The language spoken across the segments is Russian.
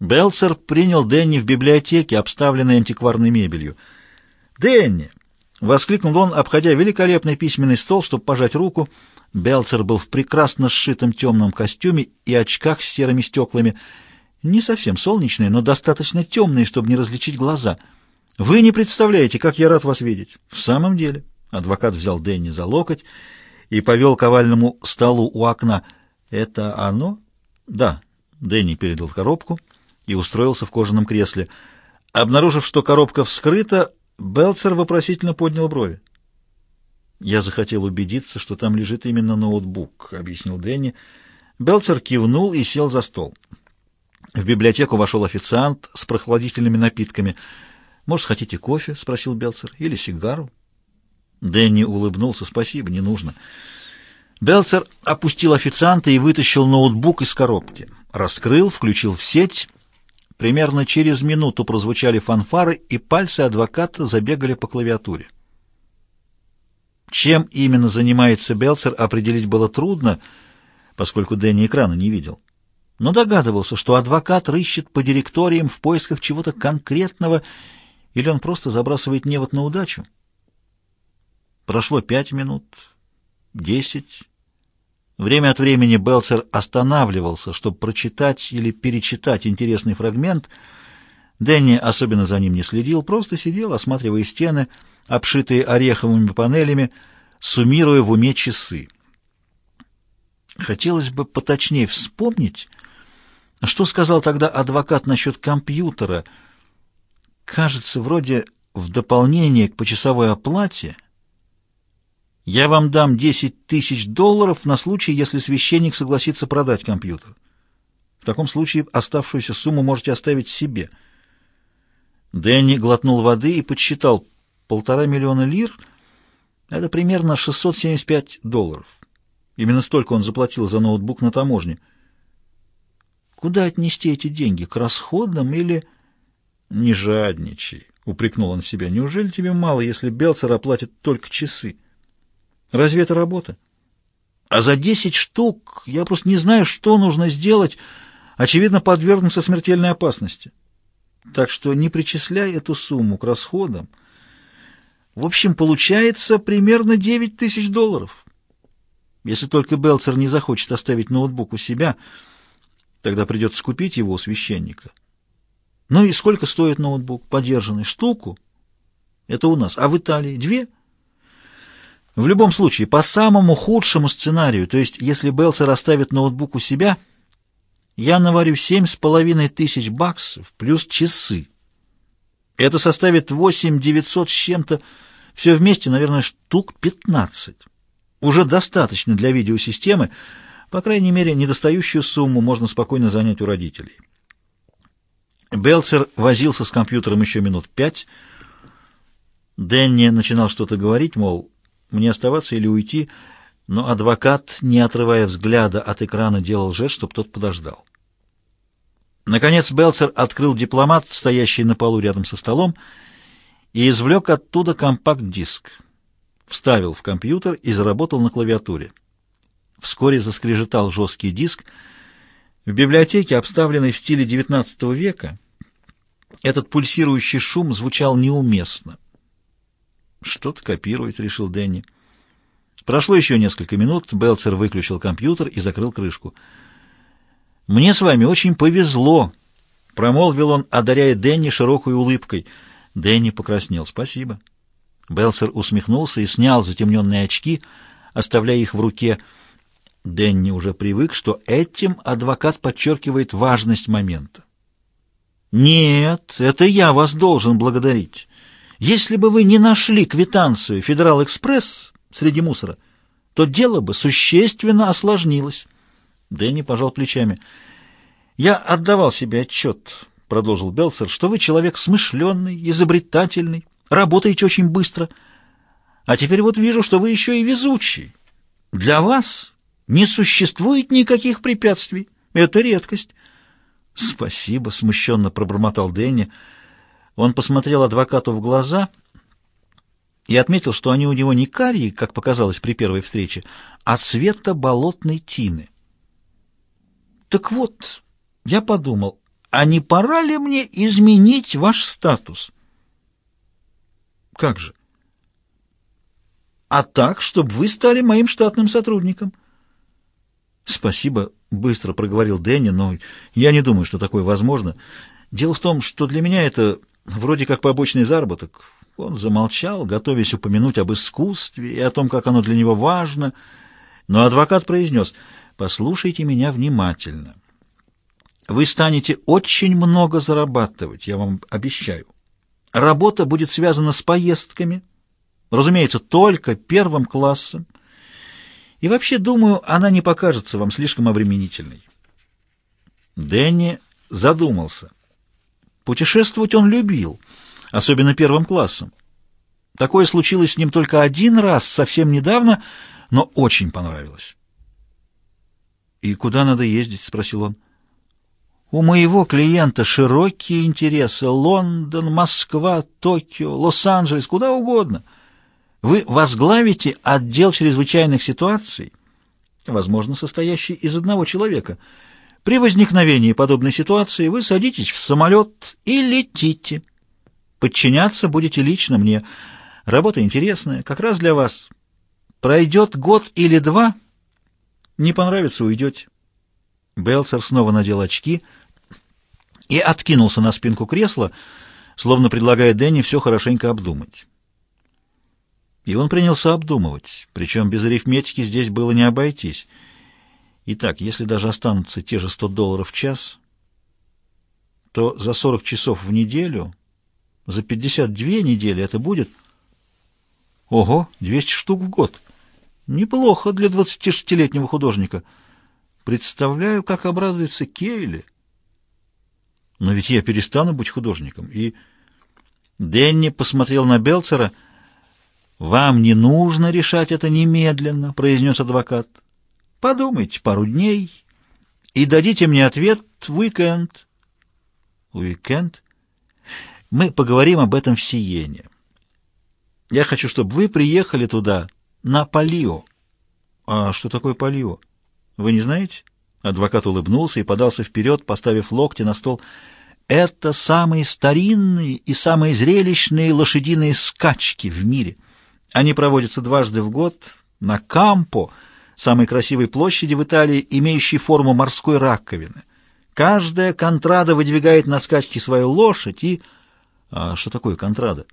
Белцер принял Дэнни в библиотеке, обставленной антикварной мебелью. «Дэнни!» — воскликнул он, обходя великолепный письменный стол, чтобы пожать руку. Белцер был в прекрасно сшитом темном костюме и очках с серыми стеклами. Не совсем солнечные, но достаточно темные, чтобы не различить глаза. «Вы не представляете, как я рад вас видеть!» «В самом деле...» — адвокат взял Дэнни за локоть и повел к овальному столу у окна. «Это оно?» «Да». Дэнни передал коробку и устроился в кожаном кресле. Обнаружив, что коробка вскрыта, Белцер вопросительно поднял брови. «Я захотел убедиться, что там лежит именно ноутбук», — объяснил Дэнни. Белцер кивнул и сел за стол. В библиотеку вошел официант с прохладительными напитками. «Может, хотите кофе?» — спросил Белцер. «Или сигару?» Дэнни улыбнулся. «Спасибо, не нужно». Белцер опустил официанта и вытащил ноутбук из коробки. Раскрыл, включил в сеть Примерно через минуту прозвучали фанфары, и пальцы адвоката забегали по клавиатуре. Чем именно занимается Белцер, определить было трудно, поскольку Дэнни экрана не видел. Но догадывался, что адвокат рыщет по директориям в поисках чего-то конкретного, или он просто забрасывает невод на удачу. Прошло пять минут, десять, Время от времени Белцер останавливался, чтобы прочитать или перечитать интересный фрагмент. Дэнни особенно за ним не следил, просто сидел, осматривая стены, обшитые ореховыми панелями, суммируя в уме часы. Хотелось бы поточнее вспомнить, что сказал тогда адвокат насчет компьютера. Кажется, вроде в дополнение к почасовой оплате — я вам дам 10 тысяч долларов на случай, если священник согласится продать компьютер. В таком случае оставшуюся сумму можете оставить себе. Дэнни глотнул воды и подсчитал полтора миллиона лир. Это примерно 675 долларов. Именно столько он заплатил за ноутбук на таможне. Куда отнести эти деньги? К расходам или... Не жадничай, упрекнул он себя. Неужели тебе мало, если Белцер оплатит только часы? Разве это работа? А за 10 штук я просто не знаю, что нужно сделать. Очевидно, подвергнуться смертельной опасности. Так что не причисляй эту сумму к расходам. В общем, получается примерно 9 тысяч долларов. Если только Белцер не захочет оставить ноутбук у себя, тогда придется купить его у священника. Ну и сколько стоит ноутбук? Подержанный? Штуку? Это у нас. А в Италии? Две? В любом случае, по самому худшему сценарию, то есть если Белцер оставит ноутбук у себя, я наварю семь с половиной тысяч баксов плюс часы. Это составит восемь девятьсот с чем-то, все вместе, наверное, штук пятнадцать. Уже достаточно для видеосистемы, по крайней мере, недостающую сумму можно спокойно занять у родителей. Белцер возился с компьютером еще минут пять. Дэнни начинал что-то говорить, мол, мне оставаться или уйти, но адвокат, не отрывая взгляда от экрана, делал жест, чтобы тот подождал. Наконец Белцер открыл дипломат, стоящий на полу рядом со столом, и извлек оттуда компакт-диск. Вставил в компьютер и заработал на клавиатуре. Вскоре заскрежетал жесткий диск. В библиотеке, обставленной в стиле XIX века, этот пульсирующий шум звучал неуместно. «Что-то копирует», — решил Дэнни. Прошло еще несколько минут, Белцер выключил компьютер и закрыл крышку. «Мне с вами очень повезло», — промолвил он, одаряя Дэнни широкой улыбкой. Дэнни покраснел. «Спасибо». Белцер усмехнулся и снял затемненные очки, оставляя их в руке. Дэнни уже привык, что этим адвокат подчеркивает важность момента. «Нет, это я вас должен благодарить». Если бы вы не нашли квитанцию «Федерал-экспресс» среди мусора, то дело бы существенно осложнилось. Дэнни пожал плечами. «Я отдавал себе отчет», — продолжил Белцер, — «что вы человек смышленный, изобретательный, работаете очень быстро. А теперь вот вижу, что вы еще и везучий. Для вас не существует никаких препятствий. Это редкость». «Спасибо», — смущенно пробормотал Дэнни, — он посмотрел адвокату в глаза и отметил, что они у него не карие, как показалось при первой встрече, а цвета болотной тины. Так вот, я подумал, а не пора ли мне изменить ваш статус? Как же? А так, чтобы вы стали моим штатным сотрудником. Спасибо, быстро проговорил Дэнни, но я не думаю, что такое возможно. Дело в том, что для меня это вроде как побочный заработок. Он замолчал, готовясь упомянуть об искусстве и о том, как оно для него важно. Но адвокат произнес, «Послушайте меня внимательно. Вы станете очень много зарабатывать, я вам обещаю. Работа будет связана с поездками, разумеется, только первым классом. И вообще, думаю, она не покажется вам слишком обременительной». Дэнни задумался. Путешествовать он любил — особенно первым классом. Такое случилось с ним только один раз, совсем недавно, но очень понравилось. «И куда надо ездить?» — спросил он. «У моего клиента широкие интересы. Лондон, Москва, Токио, Лос-Анджелес, куда угодно. Вы возглавите отдел чрезвычайных ситуаций, возможно, состоящий из одного человека. При возникновении подобной ситуации вы садитесь в самолет и летите». Подчиняться будете лично мне. Работа интересная, как раз для вас. Пройдет год или два, не понравится, уйдете. Белсер снова надел очки и откинулся на спинку кресла, словно предлагая Дэнни все хорошенько обдумать. И он принялся обдумывать, причем без арифметики здесь было не обойтись. Итак, если даже останутся те же 100 долларов в час, то за 40 часов в неделю за 52 недели это будет... Ого, 200 штук в год. Неплохо для 26-летнего художника. Представляю, как обрадуется Кейли. Но ведь я перестану быть художником. И Денни посмотрел на Белцера. «Вам не нужно решать это немедленно», — произнес адвокат. «Подумайте пару дней и дадите мне ответ в уикенд». «Уикенд?» Мы поговорим об этом в Сиене. Я хочу, чтобы вы приехали туда, на Палио. А что такое Палио? Вы не знаете? Адвокат улыбнулся и подался вперед, поставив локти на стол. Это самые старинные и самые зрелищные лошадиные скачки в мире. Они проводятся дважды в год на Кампо, самой красивой площади в Италии, имеющей форму морской раковины. Каждая контрада выдвигает на скачки свою лошадь и а что такое контрада?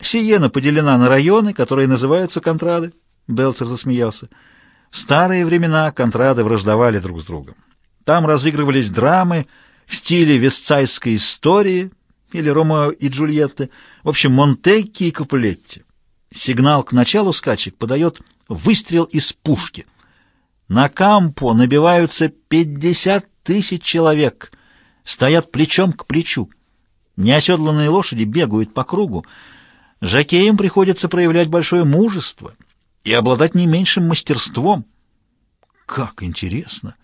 Сиена поделена на районы, которые называются контрады. Белцер засмеялся. В старые времена контрады враждовали друг с другом. Там разыгрывались драмы в стиле вестсайской истории или Ромео и Джульетты, в общем, Монтекки и Капулетти. Сигнал к началу скачек подает выстрел из пушки. На Кампо набиваются 50 тысяч человек, стоят плечом к плечу. Неоседланные лошади бегают по кругу. Жакеям приходится проявлять большое мужество и обладать не меньшим мастерством. Как интересно!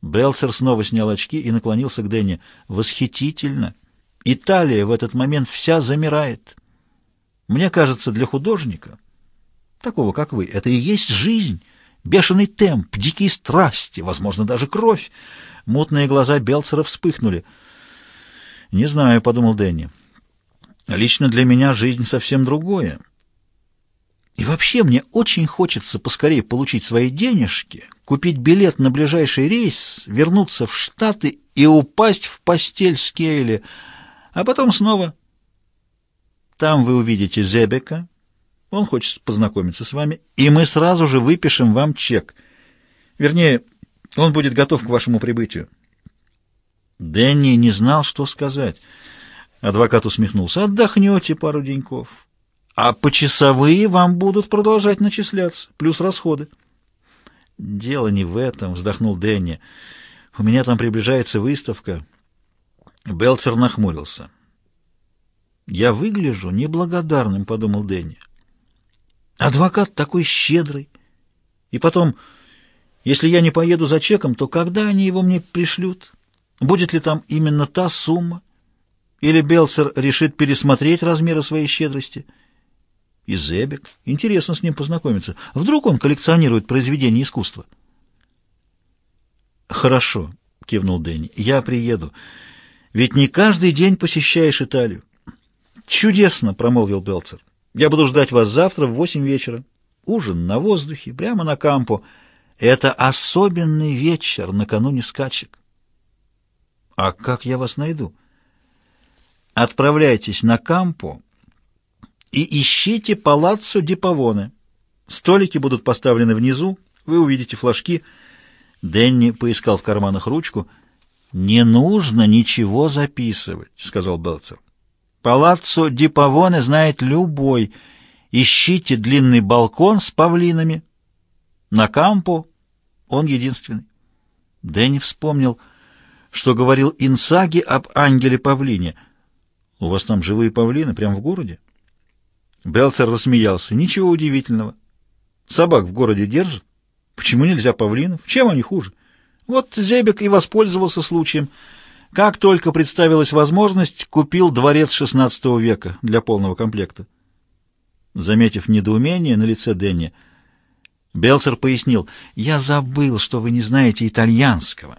Белсер снова снял очки и наклонился к Дэнни. Восхитительно! Италия в этот момент вся замирает. Мне кажется, для художника, такого как вы, это и есть жизнь, бешеный темп, дикие страсти, возможно, даже кровь. Мутные глаза Белцера вспыхнули — «Не знаю», — подумал Дэнни. «Лично для меня жизнь совсем другое. И вообще мне очень хочется поскорее получить свои денежки, купить билет на ближайший рейс, вернуться в Штаты и упасть в постель с Кейли, а потом снова. Там вы увидите Зебека, он хочет познакомиться с вами, и мы сразу же выпишем вам чек. Вернее, он будет готов к вашему прибытию. Дэнни не знал, что сказать. Адвокат усмехнулся. «Отдохнете пару деньков, а почасовые вам будут продолжать начисляться, плюс расходы». «Дело не в этом», — вздохнул Дэнни. «У меня там приближается выставка». Белцер нахмурился. «Я выгляжу неблагодарным», — подумал Дэнни. «Адвокат такой щедрый. И потом, если я не поеду за чеком, то когда они его мне пришлют?» Будет ли там именно та сумма? Или Белцер решит пересмотреть размеры своей щедрости? И Зебек. Интересно с ним познакомиться. Вдруг он коллекционирует произведения искусства? «Хорошо», — кивнул Дэнни. «Я приеду. Ведь не каждый день посещаешь Италию. Чудесно, промолвил Белцер. Я буду ждать вас завтра в восемь вечера. Ужин на воздухе, прямо на кампу. Это особенный вечер накануне скачек. А как я вас найду? Отправляйтесь на кампу и ищите палаццо Ди Павоне. Столики будут поставлены внизу, вы увидите флажки. Денни поискал в карманах ручку. «Не нужно ничего записывать», — сказал Белцер. «Палаццо Ди Павоне знает любой. Ищите длинный балкон с павлинами. На кампо он единственный». Дэнни вспомнил, что говорил Инсаги об ангеле-павлине. «У вас там живые павлины, прямо в городе?» Белцер рассмеялся. «Ничего удивительного. Собак в городе держат. Почему нельзя павлинов? Чем они хуже? Вот Зебек и воспользовался случаем. Как только представилась возможность, купил дворец XVI века для полного комплекта. Заметив недоумение на лице Денни, Белцер пояснил, «Я забыл, что вы не знаете итальянского.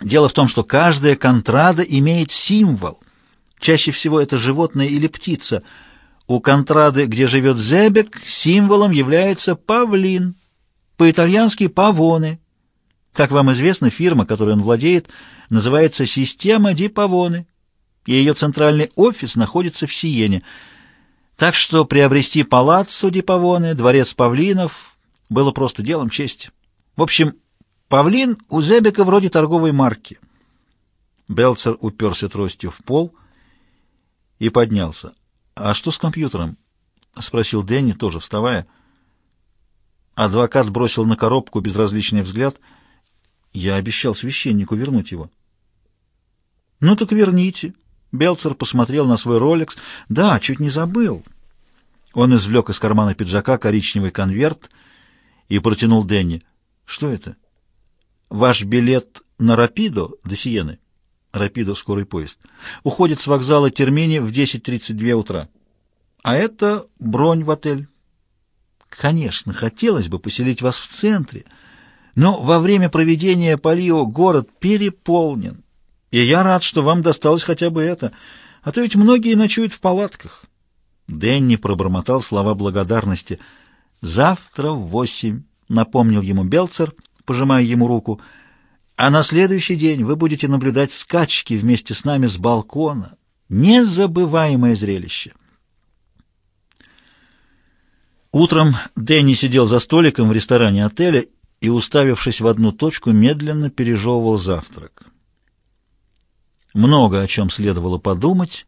Дело в том, что каждая контрада имеет символ. Чаще всего это животное или птица — у контрады, где живет Зебек, символом является павлин, по-итальянски павоны. Как вам известно, фирма, которой он владеет, называется «Система ди Павоны», и ее центральный офис находится в Сиене. Так что приобрести палаццо ди Павоны, дворец павлинов, было просто делом чести. В общем, павлин у Зебека вроде торговой марки. Белцер уперся тростью в пол и поднялся. «А что с компьютером?» — спросил Дэнни, тоже вставая. Адвокат бросил на коробку безразличный взгляд. «Я обещал священнику вернуть его». «Ну так верните». Белцер посмотрел на свой роликс. «Да, чуть не забыл». Он извлек из кармана пиджака коричневый конверт и протянул Дэнни. «Что это?» «Ваш билет на Рапидо до Сиены». Рапидо скорый поезд, уходит с вокзала Термини в 10.32 утра. А это бронь в отель. Конечно, хотелось бы поселить вас в центре, но во время проведения полио город переполнен. И я рад, что вам досталось хотя бы это, а то ведь многие ночуют в палатках. Дэнни пробормотал слова благодарности. «Завтра в восемь», — напомнил ему Белцер, пожимая ему руку, — а на следующий день вы будете наблюдать скачки вместе с нами с балкона. Незабываемое зрелище. Утром Дэнни сидел за столиком в ресторане отеля и, уставившись в одну точку, медленно пережевывал завтрак. Много о чем следовало подумать,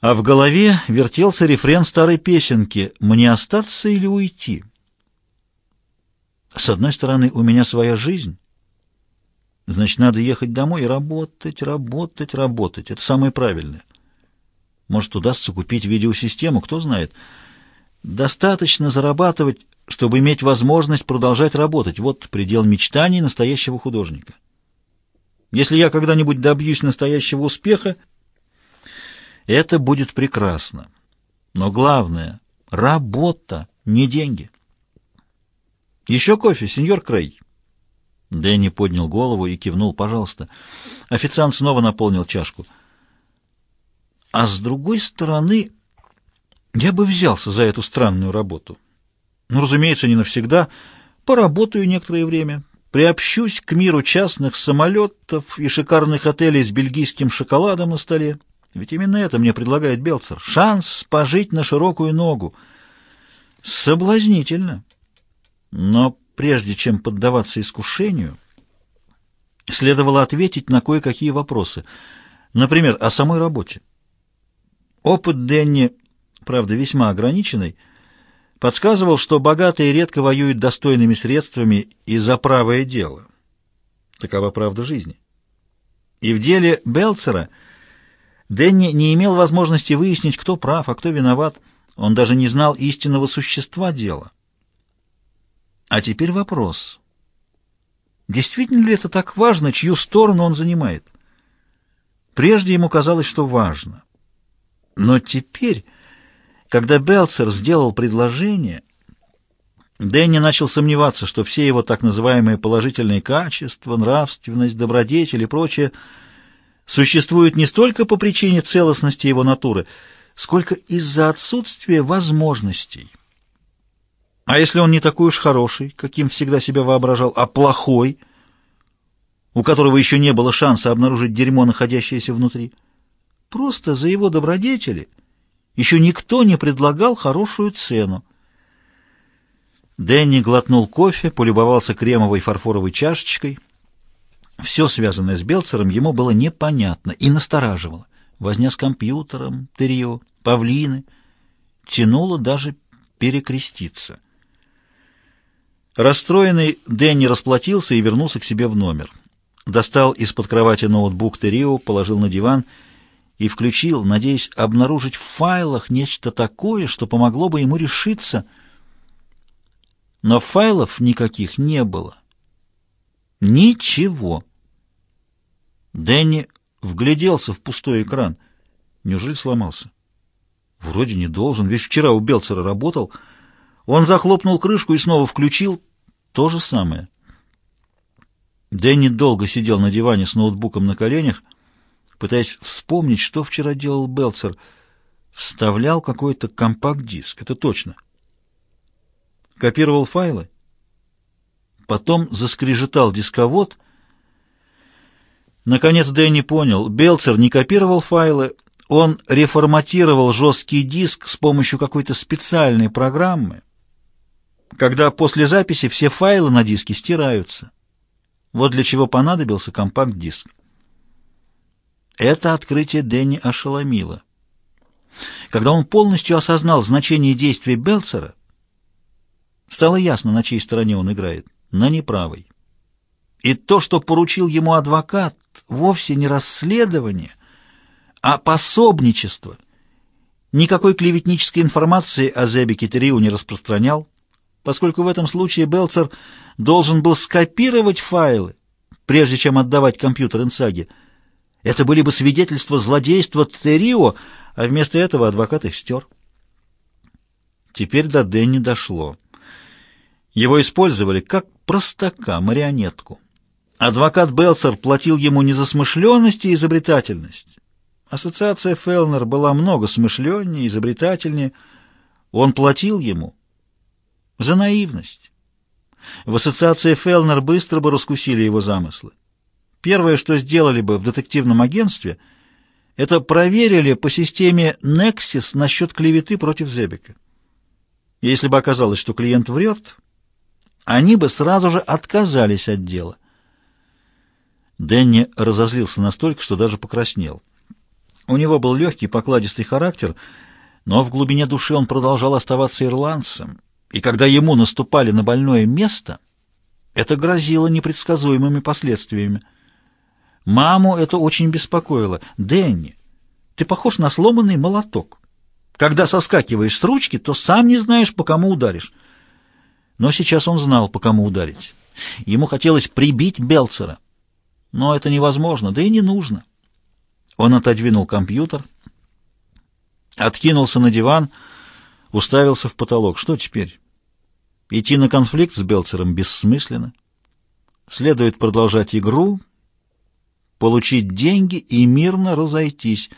а в голове вертелся рефрен старой песенки «Мне остаться или уйти?» С одной стороны, у меня своя жизнь, Значит, надо ехать домой и работать, работать, работать. Это самое правильное. Может, удастся купить видеосистему, кто знает. Достаточно зарабатывать, чтобы иметь возможность продолжать работать. Вот предел мечтаний настоящего художника. Если я когда-нибудь добьюсь настоящего успеха, это будет прекрасно. Но главное — работа, не деньги. Еще кофе, сеньор Крей. Дэнни поднял голову и кивнул «пожалуйста». Официант снова наполнил чашку. А с другой стороны, я бы взялся за эту странную работу. Ну, разумеется, не навсегда. Поработаю некоторое время, приобщусь к миру частных самолетов и шикарных отелей с бельгийским шоколадом на столе. Ведь именно это мне предлагает Белцер. Шанс пожить на широкую ногу. Соблазнительно. Но прежде чем поддаваться искушению, следовало ответить на кое-какие вопросы. Например, о самой работе. Опыт Денни, правда, весьма ограниченный, подсказывал, что богатые редко воюют достойными средствами и за правое дело. Такова правда жизни. И в деле Белцера Денни не имел возможности выяснить, кто прав, а кто виноват. Он даже не знал истинного существа дела. А теперь вопрос. Действительно ли это так важно, чью сторону он занимает? Прежде ему казалось, что важно. Но теперь, когда Белцер сделал предложение, Дэнни начал сомневаться, что все его так называемые положительные качества, нравственность, добродетель и прочее существует не столько по причине целостности его натуры, сколько из-за отсутствия возможностей. А если он не такой уж хороший, каким всегда себя воображал, а плохой, у которого еще не было шанса обнаружить дерьмо, находящееся внутри? Просто за его добродетели еще никто не предлагал хорошую цену. Дэнни глотнул кофе, полюбовался кремовой фарфоровой чашечкой. Все, связанное с Белцером, ему было непонятно и настораживало. Возня с компьютером, тырио, павлины. Тянуло даже перекреститься. Расстроенный, Дэнни расплатился и вернулся к себе в номер. Достал из-под кровати ноутбук Терио, положил на диван и включил, надеясь обнаружить в файлах нечто такое, что помогло бы ему решиться. Но файлов никаких не было. Ничего. Дэнни вгляделся в пустой экран. Неужели сломался? Вроде не должен, ведь вчера у Белцера работал. Он захлопнул крышку и снова включил. То же самое. Дэнни долго сидел на диване с ноутбуком на коленях, пытаясь вспомнить, что вчера делал Белцер. Вставлял какой-то компакт-диск, это точно. Копировал файлы. Потом заскрежетал дисковод. Наконец Дэнни понял, Белцер не копировал файлы, он реформатировал жесткий диск с помощью какой-то специальной программы, когда после записи все файлы на диске стираются. Вот для чего понадобился компакт-диск. Это открытие Дэнни ошеломило. Когда он полностью осознал значение действий Белцера, стало ясно, на чьей стороне он играет на неправой. И то, что поручил ему адвокат, вовсе не расследование, а пособничество. Никакой клеветнической информации о Зебе Китериу не распространял, поскольку в этом случае Белцер должен был скопировать файлы, прежде чем отдавать компьютер Инсаге. Это были бы свидетельства злодейства Терио, а вместо этого адвокат их стер. Теперь до Дэнни дошло. Его использовали как простака, марионетку. Адвокат Белцер платил ему не за смышленность и изобретательность. Ассоциация Фелнер была много смышленнее, изобретательнее. Он платил ему за наивность. В ассоциации Фелнер быстро бы раскусили его замыслы. Первое, что сделали бы в детективном агентстве, это проверили по системе Nexus насчет клеветы против Зебека. Если бы оказалось, что клиент врет, они бы сразу же отказались от дела. Дэнни разозлился настолько, что даже покраснел. У него был легкий, покладистый характер, но в глубине души он продолжал оставаться ирландцем, и когда ему наступали на больное место, это грозило непредсказуемыми последствиями. Маму это очень беспокоило. «Дэнни, ты похож на сломанный молоток. Когда соскакиваешь с ручки, то сам не знаешь, по кому ударишь». Но сейчас он знал, по кому ударить. Ему хотелось прибить Белцера. Но это невозможно, да и не нужно. Он отодвинул компьютер, откинулся на диван, уставился в потолок. Что теперь? Идти на конфликт с Белцером бессмысленно. Следует продолжать игру, получить деньги и мирно разойтись.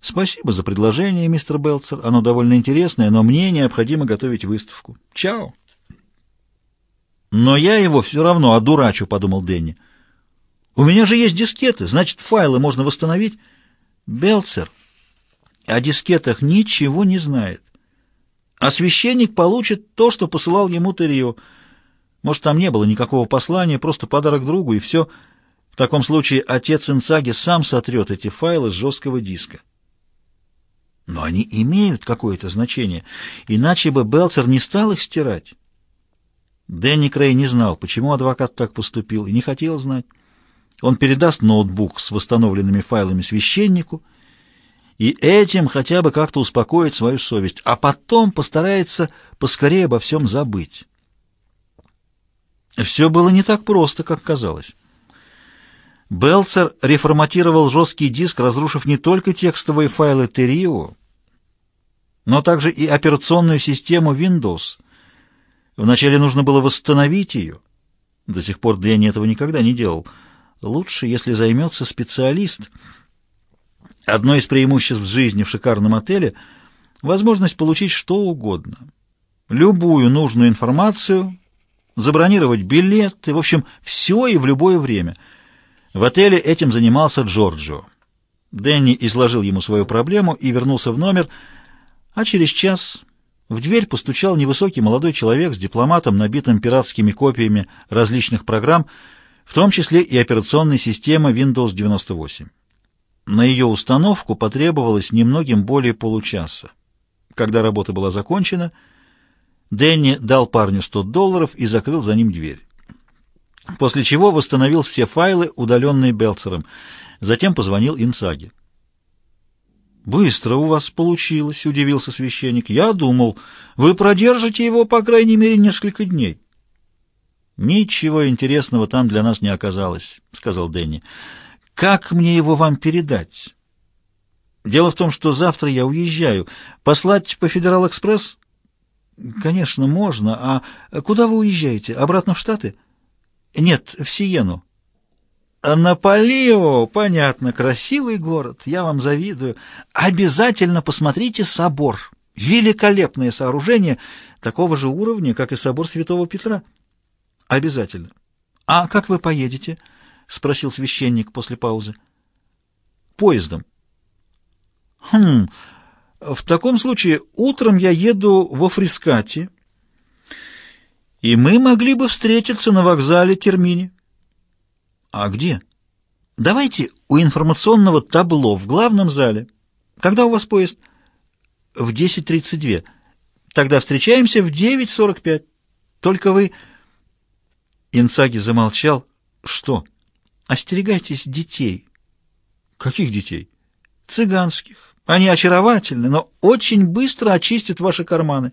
Спасибо за предложение, мистер Белцер. Оно довольно интересное, но мне необходимо готовить выставку. Чао! «Но я его все равно одурачу», — подумал Дэнни. «У меня же есть дискеты, значит, файлы можно восстановить». Белцер о дискетах ничего не знает. А священник получит то, что посылал ему Террио. Может, там не было никакого послания, просто подарок другу, и все. Таком случае отец Инцаги сам сотрет эти файлы с жесткого диска. Но они имеют какое-то значение, иначе бы Белцер не стал их стирать. Дэнни Крей не знал, почему адвокат так поступил, и не хотел знать. Он передаст ноутбук с восстановленными файлами священнику и этим хотя бы как-то успокоит свою совесть, а потом постарается поскорее обо всем забыть. Все было не так просто, как казалось. Белцер реформатировал жесткий диск, разрушив не только текстовые файлы Террио, но также и операционную систему Windows — Вначале нужно было восстановить ее. До сих пор Дэнни этого никогда не делал. Лучше, если займется специалист. Одно из преимуществ жизни в шикарном отеле — возможность получить что угодно. Любую нужную информацию, забронировать билеты, в общем, все и в любое время. В отеле этим занимался Джорджо. Дэнни изложил ему свою проблему и вернулся в номер, а через час в дверь постучал невысокий молодой человек с дипломатом, набитым пиратскими копиями различных программ, в том числе и операционной системы Windows 98. На ее установку потребовалось немногим более получаса. Когда работа была закончена, Дэнни дал парню 100 долларов и закрыл за ним дверь. После чего восстановил все файлы, удаленные Белцером. Затем позвонил Инсаге. «Быстро у вас получилось», — удивился священник. «Я думал, вы продержите его, по крайней мере, несколько дней». «Ничего интересного там для нас не оказалось», — сказал Дэнни. «Как мне его вам передать?» «Дело в том, что завтра я уезжаю. Послать по Федерал-экспресс?» «Конечно, можно. А куда вы уезжаете? Обратно в Штаты?» «Нет, в Сиену». «Наполео! Понятно, красивый город. Я вам завидую. Обязательно посмотрите собор. Великолепное сооружение, такого же уровня, как и собор Святого Петра». «Обязательно». «А как вы поедете?» — спросил священник после паузы. «Поездом». «Хм, в таком случае утром я еду во Фрискате, и мы могли бы встретиться на вокзале Термини». «А где?» «Давайте у информационного табло в главном зале. Когда у вас поезд?» «В 10.32. Тогда встречаемся в 9.45. Только вы...» Инцаги замолчал. «Что?» «Остерегайтесь детей». «Каких детей?» «Цыганских. Они очаровательны, но очень быстро очистят ваши карманы».